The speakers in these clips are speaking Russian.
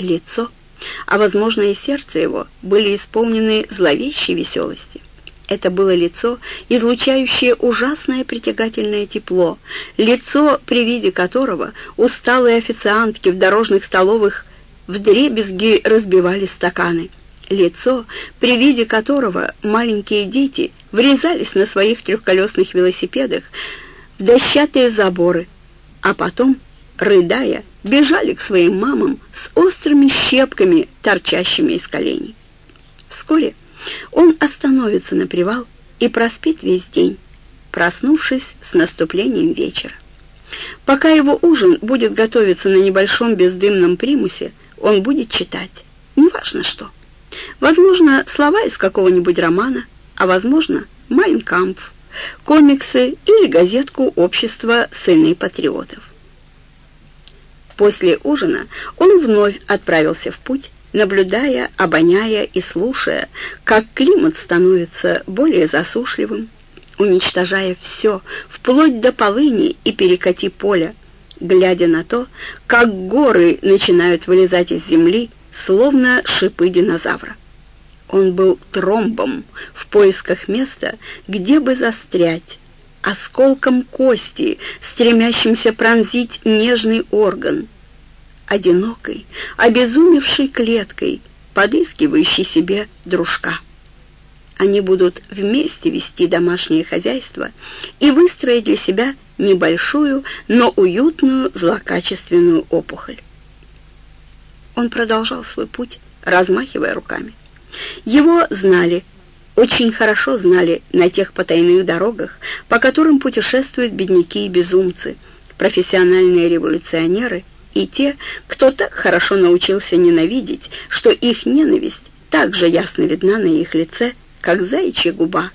лицо, а, возможно, и сердце его были исполнены зловещей веселости. Это было лицо, излучающее ужасное притягательное тепло, лицо, при виде которого усталые официантки в дорожных столовых вдребезги разбивали стаканы, лицо, при виде которого маленькие дети врезались на своих трехколесных велосипедах в дощатые заборы, а потом, рыдая, бежали к своим мамам с острыми щепками, торчащими из коленей. Вскоре он остановится на привал и проспит весь день, проснувшись с наступлением вечера. Пока его ужин будет готовиться на небольшом бездымном примусе, он будет читать, неважно что. Возможно, слова из какого-нибудь романа, а возможно, «Майнкампф», комиксы или газетку общества «Сыны патриотов». После ужина он вновь отправился в путь, наблюдая, обоняя и слушая, как климат становится более засушливым, уничтожая все, вплоть до полыни и перекати поля, глядя на то, как горы начинают вылезать из земли, словно шипы динозавра. Он был тромбом в поисках места, где бы застрять, осколком кости, стремящимся пронзить нежный орган — одинокой, обезумевшей клеткой, подыскивающей себе дружка. Они будут вместе вести домашнее хозяйство и выстроить для себя небольшую, но уютную злокачественную опухоль. Он продолжал свой путь, размахивая руками. Его знали, очень хорошо знали на тех потайных дорогах, по которым путешествуют бедняки и безумцы, профессиональные революционеры и те, кто так хорошо научился ненавидеть, что их ненависть так же ясно видна на их лице, как заячья губа,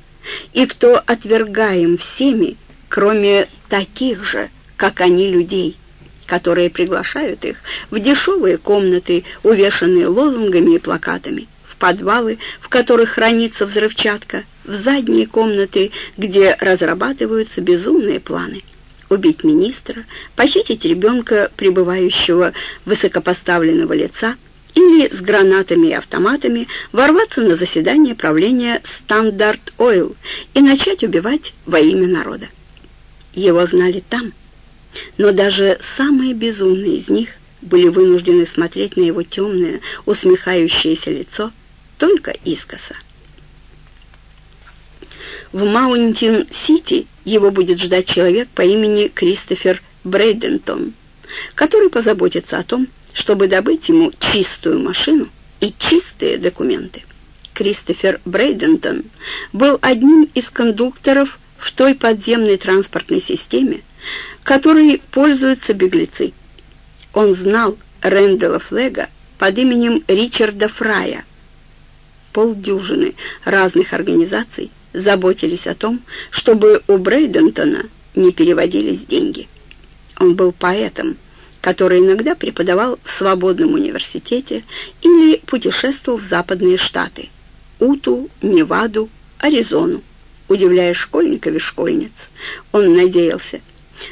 и кто отвергаем всеми, кроме таких же, как они, людей, которые приглашают их в дешевые комнаты, увешанные лозунгами и плакатами, в подвалы, в которых хранится взрывчатка, в задние комнаты, где разрабатываются безумные планы убить министра, похитить ребенка, пребывающего высокопоставленного лица, или с гранатами и автоматами ворваться на заседание правления «Стандарт Ойл» и начать убивать во имя народа. Его знали там, но даже самые безумные из них были вынуждены смотреть на его темное, усмехающееся лицо только искоса. В Маунтин-Сити его будет ждать человек по имени Кристофер Брейдентон, который позаботится о том, чтобы добыть ему чистую машину и чистые документы. Кристофер Брейдентон был одним из кондукторов в той подземной транспортной системе, которой пользуются беглецы. Он знал Рэндала Флега под именем Ричарда Фрая. Полдюжины разных организаций заботились о том, чтобы у Брейдентона не переводились деньги. Он был поэтом, который иногда преподавал в свободном университете или путешествовал в западные штаты – Уту, Неваду, Аризону, удивляя школьников и школьниц. Он надеялся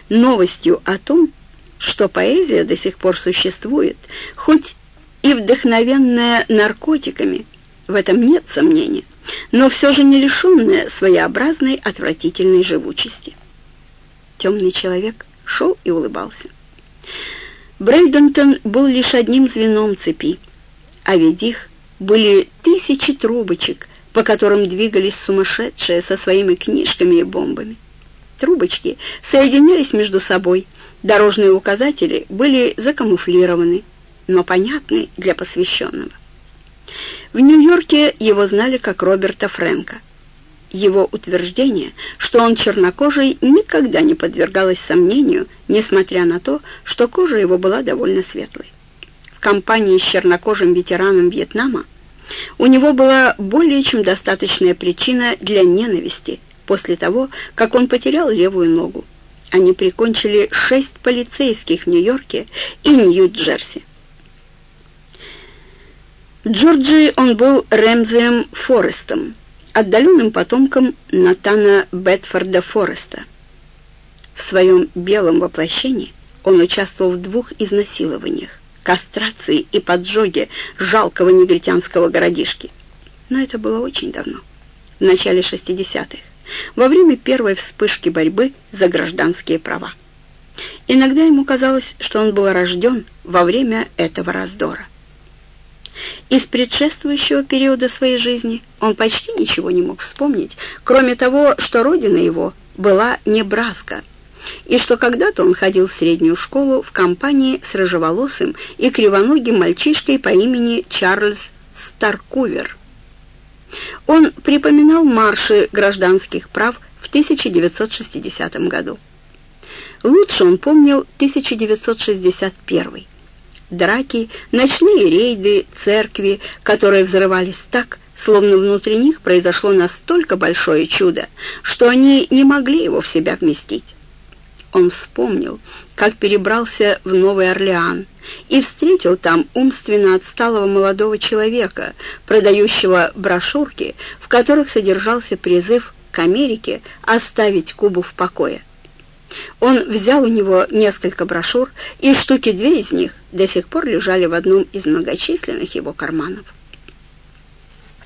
новостью о том, что поэзия до сих пор существует, хоть и вдохновенная наркотиками, в этом нет сомнения но все же не лишенная своеобразной отвратительной живучести. Темный человек шел и улыбался. Брейдентон был лишь одним звеном цепи, а ведь их были тысячи трубочек, по которым двигались сумасшедшие со своими книжками и бомбами. Трубочки соединялись между собой, дорожные указатели были закамуфлированы, но понятны для посвященного. В Нью-Йорке его знали как Роберта Фрэнка. Его утверждение, что он чернокожий, никогда не подвергалось сомнению, несмотря на то, что кожа его была довольно светлой. В компании с чернокожим ветераном Вьетнама у него была более чем достаточная причина для ненависти после того, как он потерял левую ногу. Они прикончили шесть полицейских в Нью-Йорке и Нью-Джерси. Джорджи он был Рэмзием Форестом, отдаленным потомком Натана Бетфорда Фореста. В своем белом воплощении он участвовал в двух изнасилованиях, кастрации и поджоги жалкого негритянского городишки. Но это было очень давно, в начале 60-х, во время первой вспышки борьбы за гражданские права. Иногда ему казалось, что он был рожден во время этого раздора. Из предшествующего периода своей жизни он почти ничего не мог вспомнить, кроме того, что родина его была Небраска, и что когда-то он ходил в среднюю школу в компании с рыжеволосым и кривоногим мальчишкой по имени Чарльз Старкувер. Он припоминал марши гражданских прав в 1960 году. Лучше он помнил 1961 Драки, ночные рейды, церкви, которые взрывались так, словно внутри них произошло настолько большое чудо, что они не могли его в себя вместить. Он вспомнил, как перебрался в Новый Орлеан и встретил там умственно отсталого молодого человека, продающего брошюрки, в которых содержался призыв к Америке оставить Кубу в покое. Он взял у него несколько брошюр, и штуки две из них до сих пор лежали в одном из многочисленных его карманов.